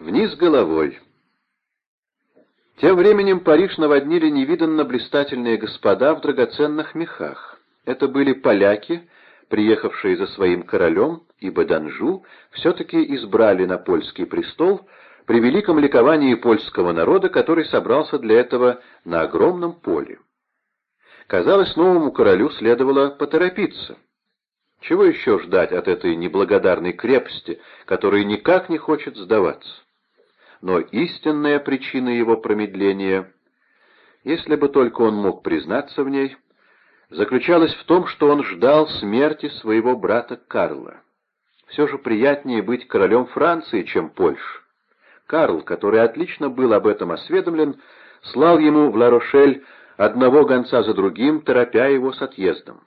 Вниз головой. Тем временем Париж наводнили невиданно блистательные господа в драгоценных мехах. Это были поляки, приехавшие за своим королем, ибо Данжу все-таки избрали на польский престол при великом ликовании польского народа, который собрался для этого на огромном поле. Казалось, новому королю следовало поторопиться — чего еще ждать от этой неблагодарной крепости, которая никак не хочет сдаваться? Но истинная причина его промедления, если бы только он мог признаться в ней, заключалась в том, что он ждал смерти своего брата Карла. Все же приятнее быть королем Франции, чем Польши. Карл, который отлично был об этом осведомлен, слал ему в Ла-Рошель одного гонца за другим, торопя его с отъездом.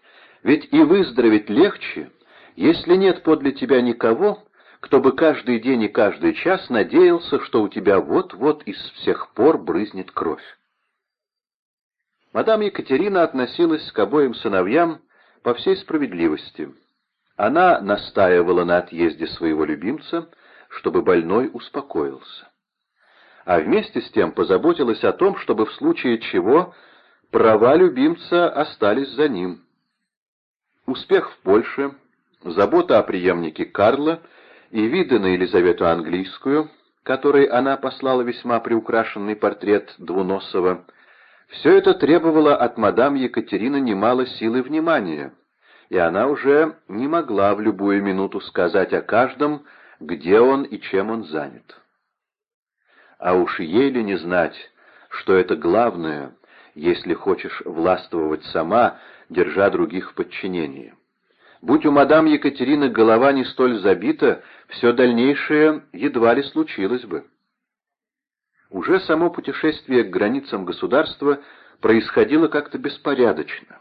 Ведь и выздороветь легче, если нет подле тебя никого, кто бы каждый день и каждый час надеялся, что у тебя вот-вот из всех пор брызнет кровь. Мадам Екатерина относилась к обоим сыновьям по всей справедливости. Она настаивала на отъезде своего любимца, чтобы больной успокоился. А вместе с тем позаботилась о том, чтобы в случае чего права любимца остались за ним. Успех в Польше, забота о преемнике Карла и виды на Елизавету Английскую, которой она послала весьма приукрашенный портрет Двуносова, все это требовало от мадам Екатерины немало силы внимания, и она уже не могла в любую минуту сказать о каждом, где он и чем он занят. А уж ей ли не знать, что это главное, если хочешь властвовать сама, держа других в подчинении. Будь у мадам Екатерины голова не столь забита, все дальнейшее едва ли случилось бы. Уже само путешествие к границам государства происходило как-то беспорядочно.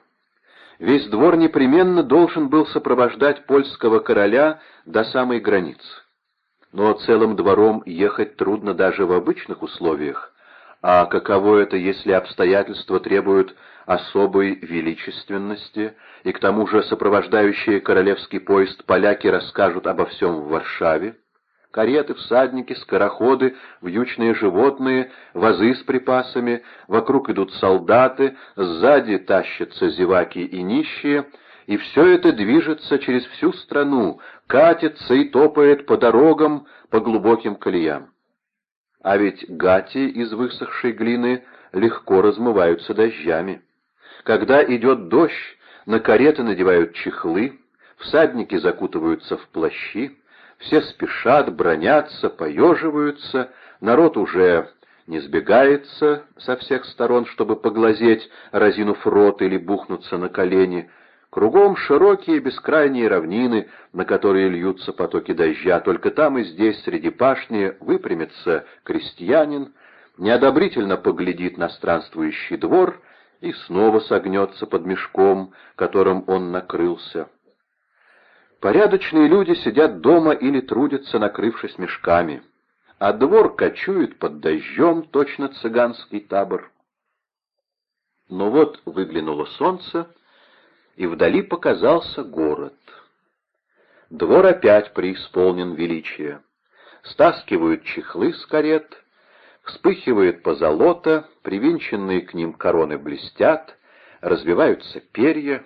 Весь двор непременно должен был сопровождать польского короля до самой границы. Но целым двором ехать трудно даже в обычных условиях, а каково это, если обстоятельства требуют особой величественности, и к тому же сопровождающие королевский поезд поляки расскажут обо всем в Варшаве? Кареты, всадники, скороходы, вьючные животные, вазы с припасами, вокруг идут солдаты, сзади тащатся зеваки и нищие, и все это движется через всю страну, катится и топает по дорогам, по глубоким колеям. А ведь гати из высохшей глины легко размываются дождями. Когда идет дождь, на кареты надевают чехлы, всадники закутываются в плащи, все спешат, бронятся, поеживаются, народ уже не сбегается со всех сторон, чтобы поглазеть, разинув рот или бухнуться на колени — Кругом широкие бескрайние равнины, на которые льются потоки дождя, только там и здесь, среди пашни, выпрямится крестьянин, неодобрительно поглядит на странствующий двор и снова согнется под мешком, которым он накрылся. Порядочные люди сидят дома или трудятся, накрывшись мешками, а двор кочует под дождем, точно цыганский табор. Но вот выглянуло солнце, и вдали показался город. Двор опять преисполнен величия. Стаскивают чехлы с карет, вспыхивает позолота, привинченные к ним короны блестят, развиваются перья.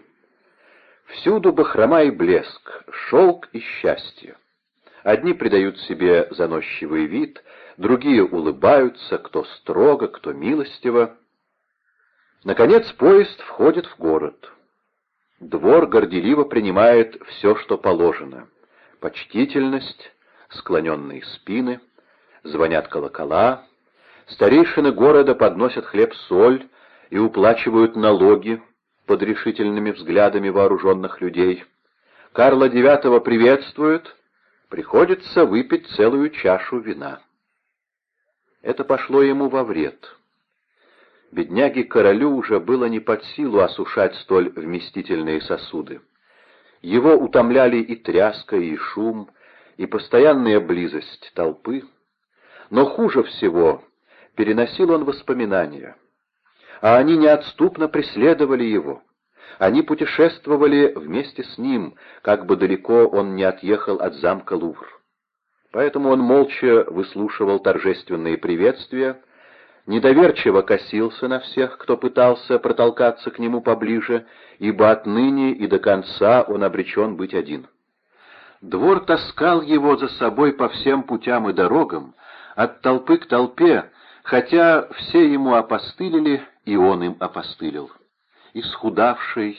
Всюду бахрома и блеск, шелк и счастье. Одни придают себе заносчивый вид, другие улыбаются, кто строго, кто милостиво. Наконец поезд входит в город. Двор горделиво принимает все, что положено. Почтительность, склоненные спины, звонят колокола, старейшины города подносят хлеб-соль и уплачивают налоги под решительными взглядами вооруженных людей. Карла IX приветствуют, приходится выпить целую чашу вина. Это пошло ему во вред. Бедняге-королю уже было не под силу осушать столь вместительные сосуды. Его утомляли и тряска, и шум, и постоянная близость толпы. Но хуже всего переносил он воспоминания. А они неотступно преследовали его. Они путешествовали вместе с ним, как бы далеко он не отъехал от замка Лувр. Поэтому он молча выслушивал торжественные приветствия, недоверчиво косился на всех, кто пытался протолкаться к нему поближе, ибо отныне и до конца он обречен быть один. Двор таскал его за собой по всем путям и дорогам, от толпы к толпе, хотя все ему опостылили, и он им опостылил. Исхудавший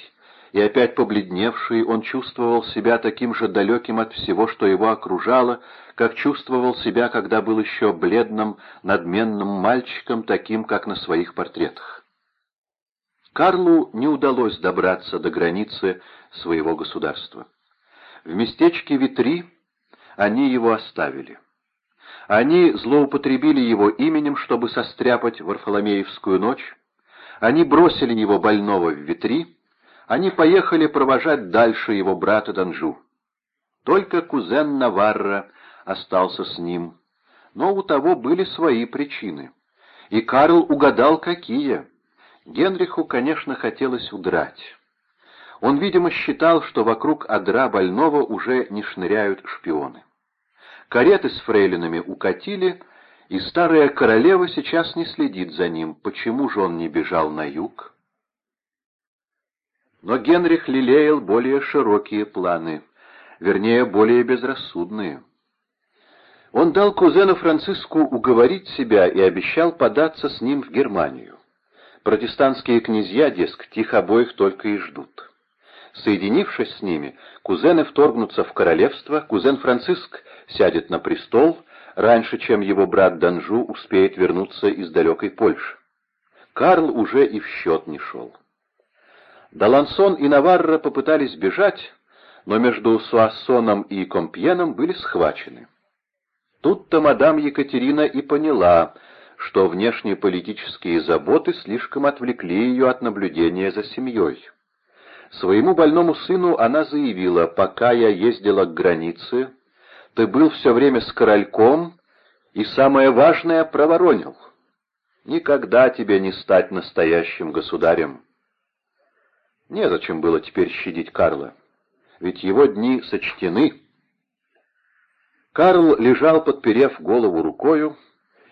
и опять побледневший, он чувствовал себя таким же далеким от всего, что его окружало, как чувствовал себя, когда был еще бледным, надменным мальчиком, таким, как на своих портретах. Карлу не удалось добраться до границы своего государства. В местечке Витри они его оставили. Они злоупотребили его именем, чтобы состряпать Варфоломеевскую ночь. Они бросили его больного в Витри. Они поехали провожать дальше его брата Данжу. Только кузен Наварра остался с ним. Но у того были свои причины. И Карл угадал, какие. Генриху, конечно, хотелось удрать. Он, видимо, считал, что вокруг одра больного уже не шныряют шпионы. Кареты с фрейлинами укатили, и старая королева сейчас не следит за ним. Почему же он не бежал на юг? Но Генрих лелеял более широкие планы, вернее, более безрассудные. Он дал кузену Франциску уговорить себя и обещал податься с ним в Германию. Протестантские князья, дескать, их обоих только и ждут. Соединившись с ними, кузены вторгнутся в королевство, кузен Франциск сядет на престол, раньше, чем его брат Данжу успеет вернуться из далекой Польши. Карл уже и в счет не шел. Далансон и Наварра попытались бежать, но между Суассоном и Компьеном были схвачены. Тут-то мадам Екатерина и поняла, что внешние политические заботы слишком отвлекли ее от наблюдения за семьей. Своему больному сыну она заявила, «Пока я ездила к границе, ты был все время с корольком и, самое важное, проворонил. Никогда тебе не стать настоящим государем». Незачем было теперь щадить Карла, ведь его дни сочтены. Карл лежал, подперев голову рукою,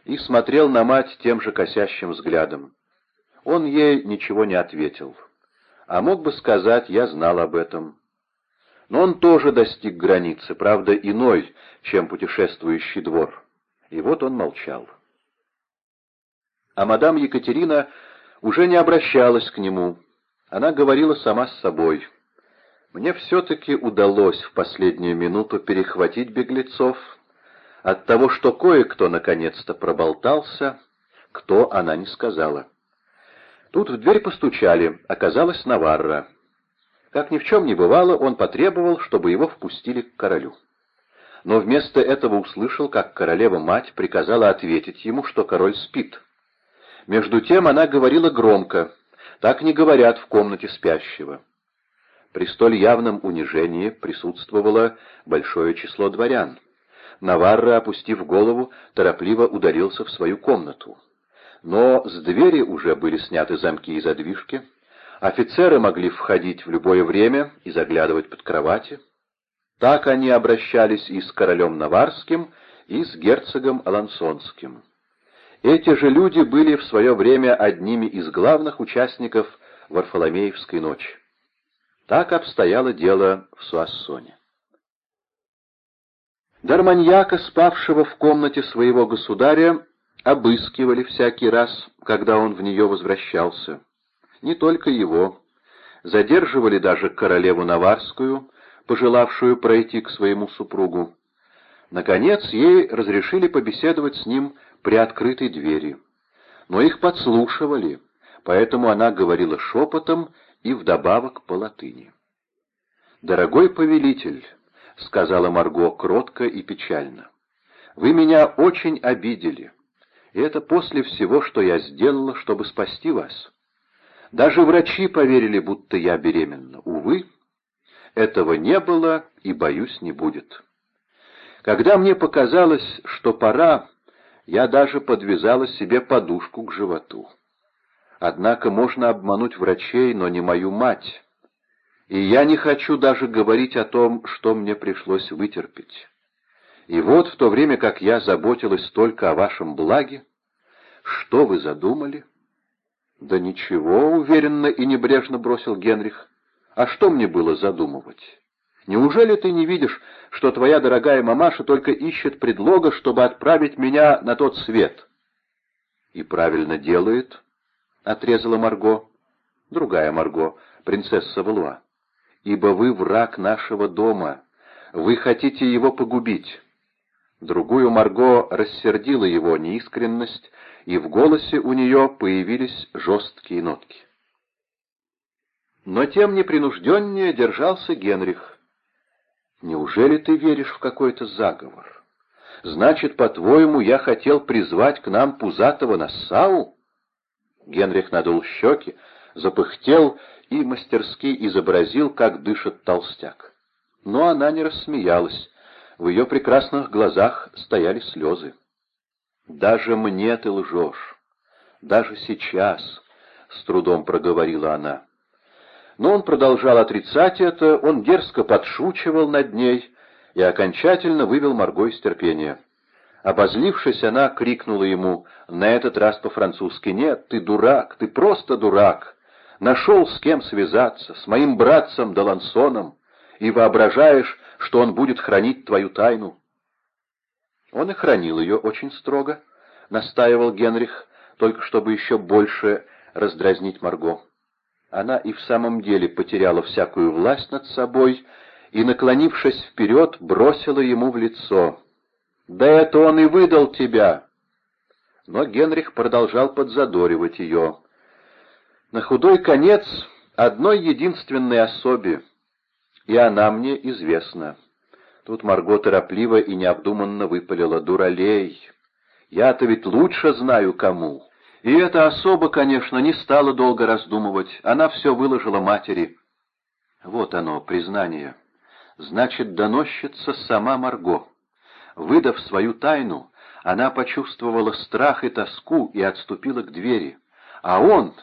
и смотрел на мать тем же косящим взглядом. Он ей ничего не ответил а мог бы сказать, я знал об этом. Но он тоже достиг границы, правда, иной, чем путешествующий двор. И вот он молчал. А мадам Екатерина уже не обращалась к нему. Она говорила сама с собой. Мне все-таки удалось в последнюю минуту перехватить беглецов. От того, что кое-кто наконец-то проболтался, кто она не сказала. Тут в дверь постучали, оказалось Наварра. Как ни в чем не бывало, он потребовал, чтобы его впустили к королю. Но вместо этого услышал, как королева-мать приказала ответить ему, что король спит. Между тем она говорила громко, так не говорят в комнате спящего. При столь явном унижении присутствовало большое число дворян. Наварра, опустив голову, торопливо ударился в свою комнату но с двери уже были сняты замки и задвижки, офицеры могли входить в любое время и заглядывать под кровати. Так они обращались и с королем Наварским, и с герцогом Алансонским. Эти же люди были в свое время одними из главных участников Варфоломеевской ночи. Так обстояло дело в Суассоне. Дарманьяка, спавшего в комнате своего государя, обыскивали всякий раз, когда он в нее возвращался. Не только его. Задерживали даже королеву Наварскую, пожелавшую пройти к своему супругу. Наконец, ей разрешили побеседовать с ним при открытой двери. Но их подслушивали, поэтому она говорила шепотом и вдобавок по латыни. «Дорогой повелитель», — сказала Марго кротко и печально, — «вы меня очень обидели. И это после всего, что я сделала, чтобы спасти вас. Даже врачи поверили, будто я беременна. Увы, этого не было и, боюсь, не будет. Когда мне показалось, что пора, я даже подвязала себе подушку к животу. Однако можно обмануть врачей, но не мою мать. И я не хочу даже говорить о том, что мне пришлось вытерпеть. И вот в то время, как я заботилась только о вашем благе, что вы задумали? Да ничего, уверенно и небрежно бросил Генрих. А что мне было задумывать? Неужели ты не видишь, что твоя дорогая мамаша только ищет предлога, чтобы отправить меня на тот свет? И правильно делает, — отрезала Марго. Другая Марго, принцесса Валуа. Ибо вы враг нашего дома, вы хотите его погубить. Другую Марго рассердила его неискренность, и в голосе у нее появились жесткие нотки. Но тем непринужденнее держался Генрих. «Неужели ты веришь в какой-то заговор? Значит, по-твоему, я хотел призвать к нам пузатого Нассау?» Генрих надул щеки, запыхтел и мастерски изобразил, как дышит толстяк. Но она не рассмеялась, в ее прекрасных глазах стояли слезы. «Даже мне ты лжешь. Даже сейчас», — с трудом проговорила она. Но он продолжал отрицать это, он дерзко подшучивал над ней и окончательно вывел Марго из терпения. Обозлившись, она крикнула ему, на этот раз по-французски, «Нет, ты дурак, ты просто дурак! Нашел с кем связаться, с моим братцем Далансоном, и воображаешь, что он будет хранить твою тайну». Он и хранил ее очень строго, настаивал Генрих, только чтобы еще больше раздразнить Марго. Она и в самом деле потеряла всякую власть над собой и, наклонившись вперед, бросила ему в лицо. «Да это он и выдал тебя!» Но Генрих продолжал подзадоривать ее. «На худой конец одной единственной особи, и она мне известна». Тут Марго торопливо и необдуманно выпалила «Дуралей! Я-то ведь лучше знаю, кому!» И эта особа, конечно, не стала долго раздумывать, она все выложила матери. Вот оно, признание. Значит, доносчица сама Марго. Выдав свою тайну, она почувствовала страх и тоску и отступила к двери. А он...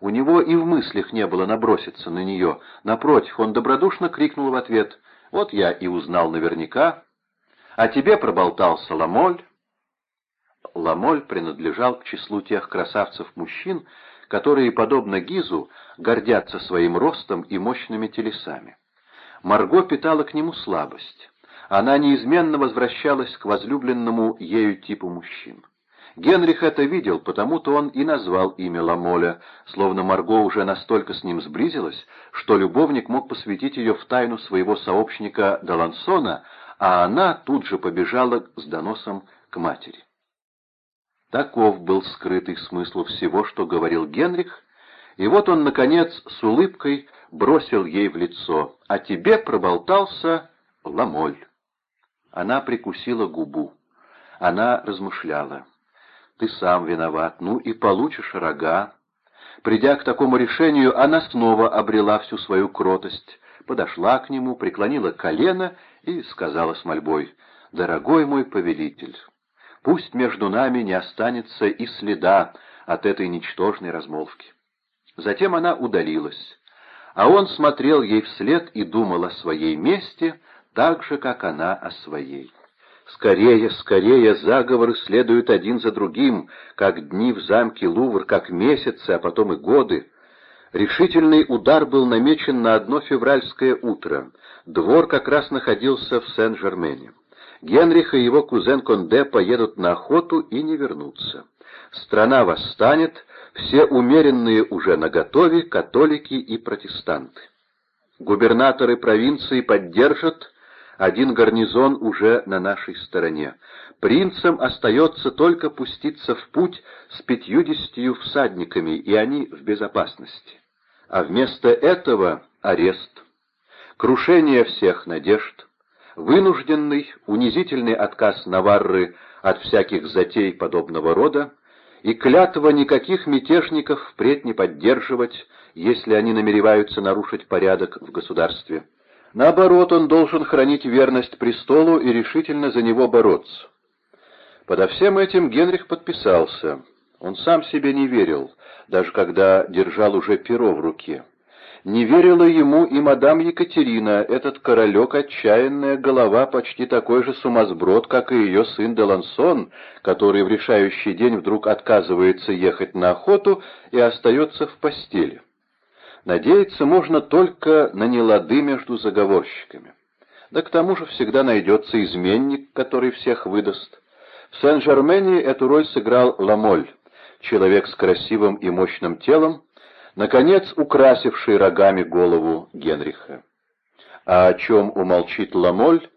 У него и в мыслях не было наброситься на нее. Напротив, он добродушно крикнул в ответ «Вот я и узнал наверняка. А тебе проболтался Ламоль». Ламоль принадлежал к числу тех красавцев-мужчин, которые, подобно Гизу, гордятся своим ростом и мощными телесами. Марго питала к нему слабость. Она неизменно возвращалась к возлюбленному ею типу мужчин. Генрих это видел, потому-то он и назвал имя Ламоля, словно Марго уже настолько с ним сблизилась, что любовник мог посвятить ее в тайну своего сообщника Далансона, а она тут же побежала с доносом к матери. Таков был скрытый смысл всего, что говорил Генрих, и вот он, наконец, с улыбкой бросил ей в лицо, «А тебе проболтался Ламоль». Она прикусила губу. Она размышляла. «Ты сам виноват, ну и получишь рога». Придя к такому решению, она снова обрела всю свою кротость, подошла к нему, преклонила колено и сказала с мольбой, «Дорогой мой повелитель». Пусть между нами не останется и следа от этой ничтожной размолвки. Затем она удалилась, а он смотрел ей вслед и думал о своей мести, так же, как она о своей. Скорее, скорее, заговоры следуют один за другим, как дни в замке Лувр, как месяцы, а потом и годы. Решительный удар был намечен на одно февральское утро. Двор как раз находился в Сен-Жермене. Генрих и его кузен Конде поедут на охоту и не вернутся. Страна восстанет, все умеренные уже наготове, католики и протестанты. Губернаторы провинции поддержат, один гарнизон уже на нашей стороне. Принцам остается только пуститься в путь с пятьюдесятью всадниками, и они в безопасности. А вместо этого арест, крушение всех надежд, вынужденный, унизительный отказ Наварры от всяких затей подобного рода и клятва никаких мятежников впредь не поддерживать, если они намереваются нарушить порядок в государстве. Наоборот, он должен хранить верность престолу и решительно за него бороться. Подо всем этим Генрих подписался. Он сам себе не верил, даже когда держал уже перо в руке. Не верила ему и мадам Екатерина, этот королек отчаянная голова, почти такой же сумасброд, как и ее сын Делансон, который в решающий день вдруг отказывается ехать на охоту и остается в постели. Надеяться можно только на нелады между заговорщиками. Да к тому же всегда найдется изменник, который всех выдаст. В Сен-Жермене эту роль сыграл Ламоль, человек с красивым и мощным телом, наконец украсивший рогами голову Генриха. А о чем умолчит Ламоль,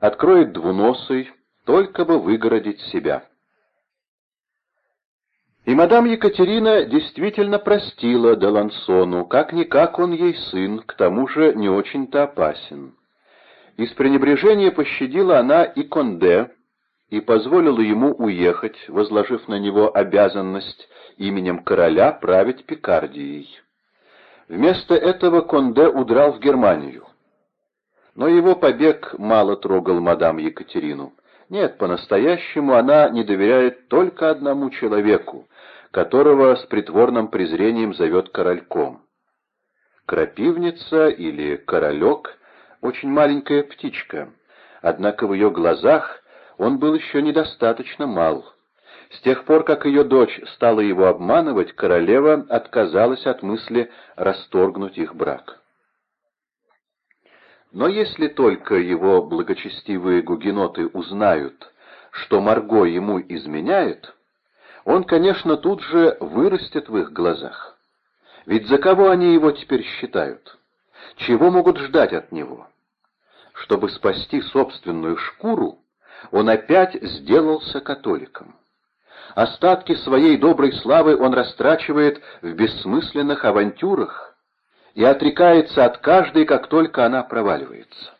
откроет двуносый, только бы выгородить себя. И мадам Екатерина действительно простила Делансону, как-никак он ей сын, к тому же не очень-то опасен. Из пренебрежения пощадила она и Конде, и позволила ему уехать, возложив на него обязанность именем короля править Пикардией. Вместо этого Конде удрал в Германию. Но его побег мало трогал мадам Екатерину. Нет, по-настоящему она не доверяет только одному человеку, которого с притворным презрением зовет корольком. Крапивница или королек — очень маленькая птичка, однако в ее глазах он был еще недостаточно мал. С тех пор, как ее дочь стала его обманывать, королева отказалась от мысли расторгнуть их брак. Но если только его благочестивые гугеноты узнают, что Марго ему изменяет, он, конечно, тут же вырастет в их глазах. Ведь за кого они его теперь считают? Чего могут ждать от него? Чтобы спасти собственную шкуру, он опять сделался католиком. Остатки своей доброй славы он растрачивает в бессмысленных авантюрах и отрекается от каждой, как только она проваливается.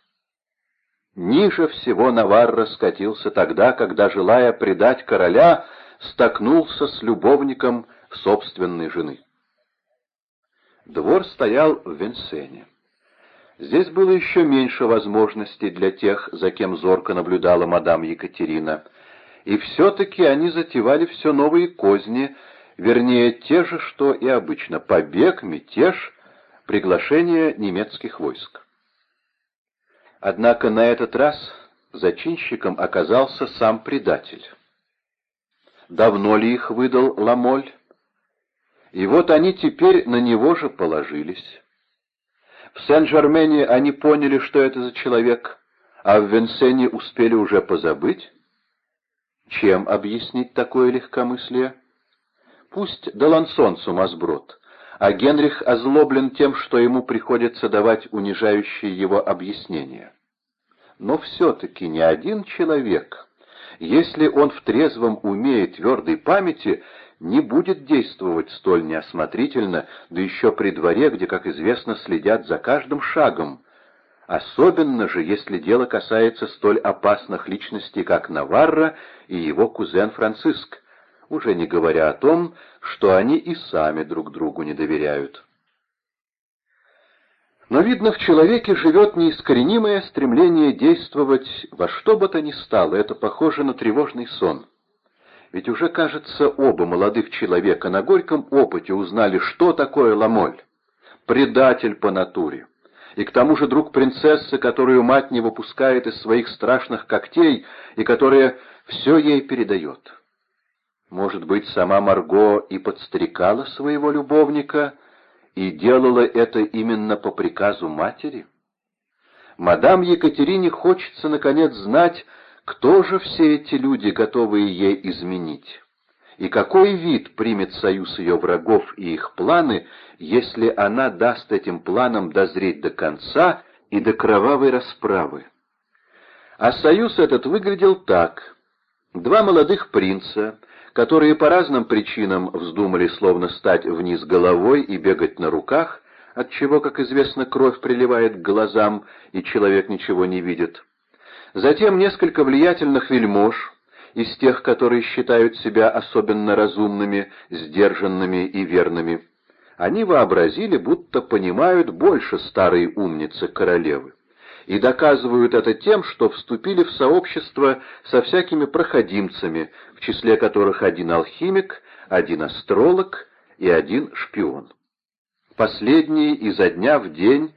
Ниже всего Наварра скатился тогда, когда, желая предать короля, столкнулся с любовником собственной жены. Двор стоял в Венсене. Здесь было еще меньше возможностей для тех, за кем зорко наблюдала мадам Екатерина. И все-таки они затевали все новые козни, вернее, те же, что и обычно — побег, мятеж, приглашение немецких войск. Однако на этот раз зачинщиком оказался сам предатель. Давно ли их выдал Ламоль? И вот они теперь на него же положились. В Сен-Жермене они поняли, что это за человек, а в Венсене успели уже позабыть? Чем объяснить такое легкомыслие? Пусть Делансон сумасброд, а Генрих озлоблен тем, что ему приходится давать унижающие его объяснения. Но все-таки ни один человек, если он в трезвом уме и твердой памяти, не будет действовать столь неосмотрительно, да еще при дворе, где, как известно, следят за каждым шагом, особенно же, если дело касается столь опасных личностей, как Наварра и его кузен Франциск, уже не говоря о том, что они и сами друг другу не доверяют. Но, видно, в человеке живет неискоренимое стремление действовать во что бы то ни стало, это похоже на тревожный сон. Ведь уже, кажется, оба молодых человека на горьком опыте узнали, что такое ламоль. Предатель по натуре. И к тому же друг принцессы, которую мать не выпускает из своих страшных когтей и которая все ей передает. Может быть, сама Марго и подстрекала своего любовника и делала это именно по приказу матери? Мадам Екатерине хочется, наконец, знать, кто же все эти люди, готовые ей изменить? И какой вид примет союз ее врагов и их планы, если она даст этим планам дозреть до конца и до кровавой расправы? А союз этот выглядел так. Два молодых принца, которые по разным причинам вздумали словно стать вниз головой и бегать на руках, отчего, как известно, кровь приливает к глазам, и человек ничего не видит, Затем несколько влиятельных вельмож, из тех, которые считают себя особенно разумными, сдержанными и верными. Они вообразили, будто понимают больше старой умницы королевы, и доказывают это тем, что вступили в сообщество со всякими проходимцами, в числе которых один алхимик, один астролог и один шпион. Последний изо дня в день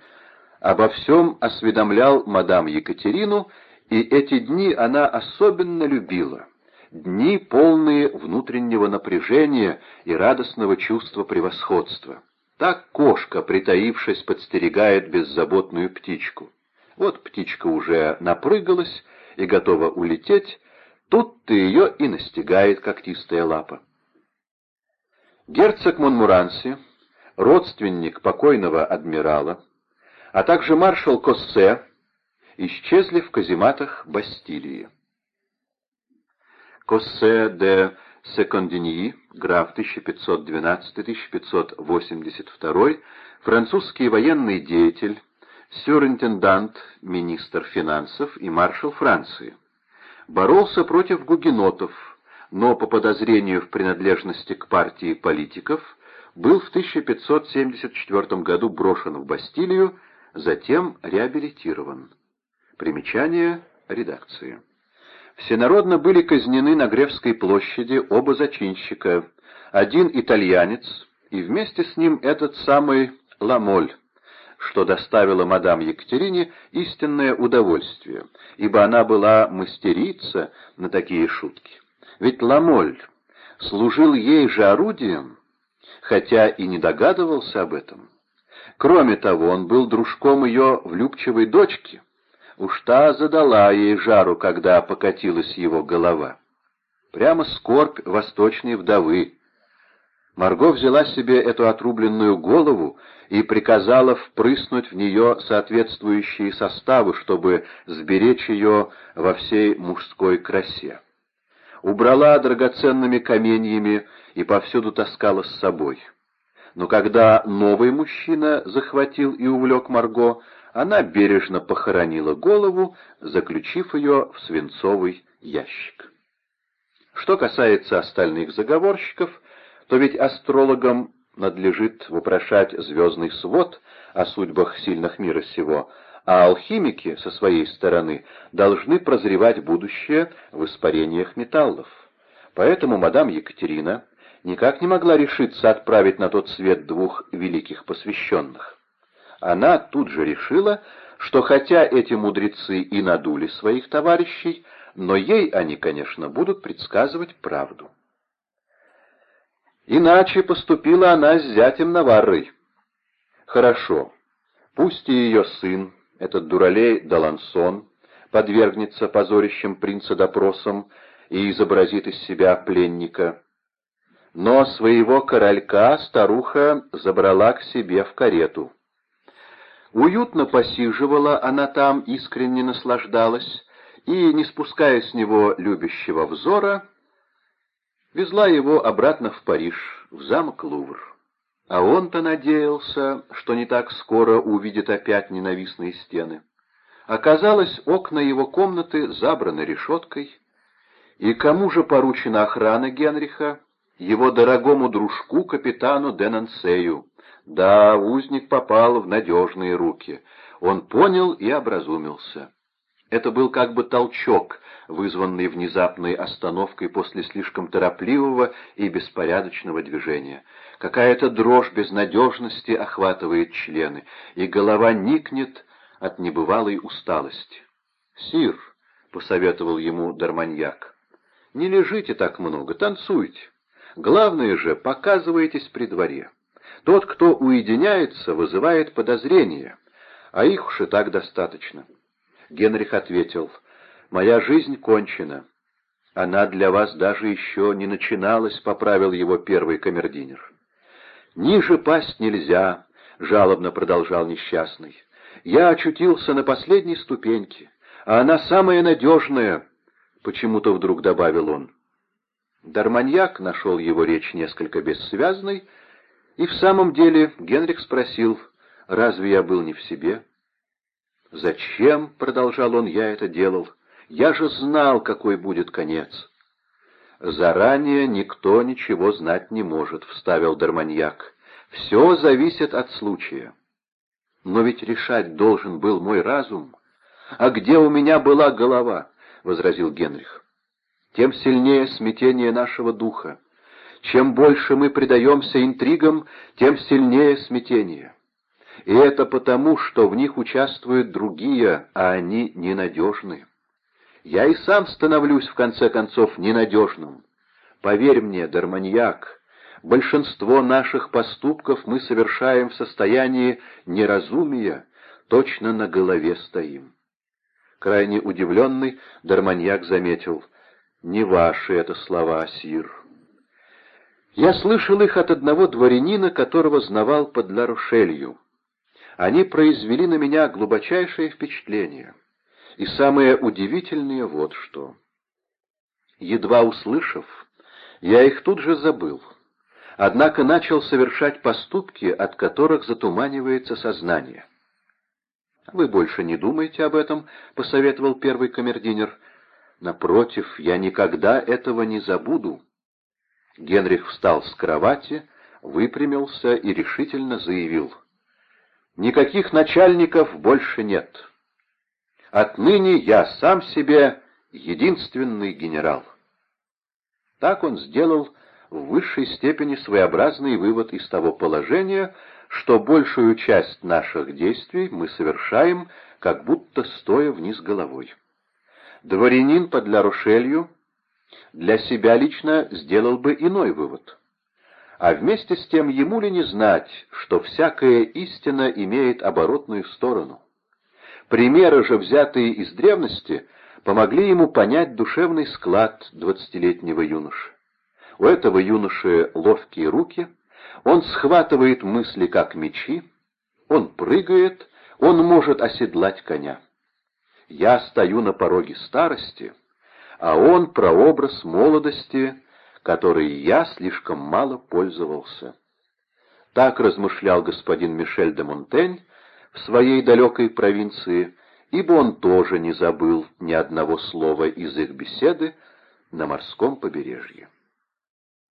обо всем осведомлял мадам Екатерину, и эти дни она особенно любила. Дни, полные внутреннего напряжения и радостного чувства превосходства. Так кошка, притаившись, подстерегает беззаботную птичку. Вот птичка уже напрыгалась и готова улететь, тут-то ее и настигает когтистая лапа. Герцог Монмуранси, родственник покойного адмирала, а также маршал Коссе исчезли в казематах Бастилии. Коссе де Секондиньи, граф 1512-1582, французский военный деятель, сюринтендант, министр финансов и маршал Франции. Боролся против гугенотов, но по подозрению в принадлежности к партии политиков был в 1574 году брошен в Бастилию, затем реабилитирован. Примечание редакции. Всенародно были казнены на Гревской площади оба зачинщика, один итальянец и вместе с ним этот самый Ламоль, что доставило мадам Екатерине истинное удовольствие, ибо она была мастерица на такие шутки. Ведь Ламоль служил ей же орудием, хотя и не догадывался об этом. Кроме того, он был дружком ее влюбчивой дочки — Уж та задала ей жару, когда покатилась его голова. Прямо скорбь восточной вдовы. Марго взяла себе эту отрубленную голову и приказала впрыснуть в нее соответствующие составы, чтобы сберечь ее во всей мужской красе. Убрала драгоценными каменьями и повсюду таскала с собой. Но когда новый мужчина захватил и увлек Марго, она бережно похоронила голову, заключив ее в свинцовый ящик. Что касается остальных заговорщиков, то ведь астрологам надлежит вопрошать звездный свод о судьбах сильных мира сего, а алхимики, со своей стороны, должны прозревать будущее в испарениях металлов. Поэтому мадам Екатерина никак не могла решиться отправить на тот свет двух великих посвященных она тут же решила, что хотя эти мудрецы и надули своих товарищей, но ей они, конечно, будут предсказывать правду. Иначе поступила она с зятем Наваррой. Хорошо, пусть и ее сын, этот дуралей Далансон, подвергнется позорищем принца допросам и изобразит из себя пленника. Но своего королька старуха забрала к себе в карету. Уютно посиживала она там, искренне наслаждалась, и, не спуская с него любящего взора, везла его обратно в Париж, в замок Лувр. А он-то надеялся, что не так скоро увидит опять ненавистные стены. Оказалось, окна его комнаты забраны решеткой. И кому же поручена охрана Генриха? Его дорогому дружку, капитану Денансею. Да, узник попал в надежные руки. Он понял и образумился. Это был как бы толчок, вызванный внезапной остановкой после слишком торопливого и беспорядочного движения. Какая-то дрожь безнадежности охватывает члены, и голова никнет от небывалой усталости. «Сир», — посоветовал ему Дарманьяк, — «не лежите так много, танцуйте. Главное же, показывайтесь при дворе». Тот, кто уединяется, вызывает подозрения, а их уж и так достаточно. Генрих ответил, «Моя жизнь кончена. Она для вас даже еще не начиналась», — поправил его первый камердинер. «Ниже пасть нельзя», — жалобно продолжал несчастный. «Я очутился на последней ступеньке, а она самая надежная», — почему-то вдруг добавил он. Дарманьяк нашел его речь несколько бессвязной, — и в самом деле Генрих спросил, разве я был не в себе? «Зачем, — продолжал он, — я это делал? Я же знал, какой будет конец». «Заранее никто ничего знать не может», — вставил Дарманьяк. «Все зависит от случая». «Но ведь решать должен был мой разум. А где у меня была голова?» — возразил Генрих. «Тем сильнее смятение нашего духа Чем больше мы предаемся интригам, тем сильнее смятение. И это потому, что в них участвуют другие, а они ненадежны. Я и сам становлюсь, в конце концов, ненадежным. Поверь мне, Дарманьяк, большинство наших поступков мы совершаем в состоянии неразумия, точно на голове стоим. Крайне удивленный, Дарманьяк заметил, «Не ваши это слова, сир». Я слышал их от одного дворянина, которого знавал под Ларушелью. Они произвели на меня глубочайшее впечатление. И самое удивительное вот что. Едва услышав, я их тут же забыл. Однако начал совершать поступки, от которых затуманивается сознание. «Вы больше не думайте об этом», — посоветовал первый камердинер. «Напротив, я никогда этого не забуду». Генрих встал с кровати, выпрямился и решительно заявил. «Никаких начальников больше нет. Отныне я сам себе единственный генерал». Так он сделал в высшей степени своеобразный вывод из того положения, что большую часть наших действий мы совершаем, как будто стоя вниз головой. Дворянин под Ля-Рошелью для себя лично сделал бы иной вывод. А вместе с тем ему ли не знать, что всякая истина имеет оборотную сторону? Примеры же, взятые из древности, помогли ему понять душевный склад двадцатилетнего юноши. У этого юноши ловкие руки, он схватывает мысли как мечи, он прыгает, он может оседлать коня. Я стою на пороге старости, а он прообраз молодости, которой я слишком мало пользовался. Так размышлял господин Мишель де Монтень в своей далекой провинции, ибо он тоже не забыл ни одного слова из их беседы на морском побережье.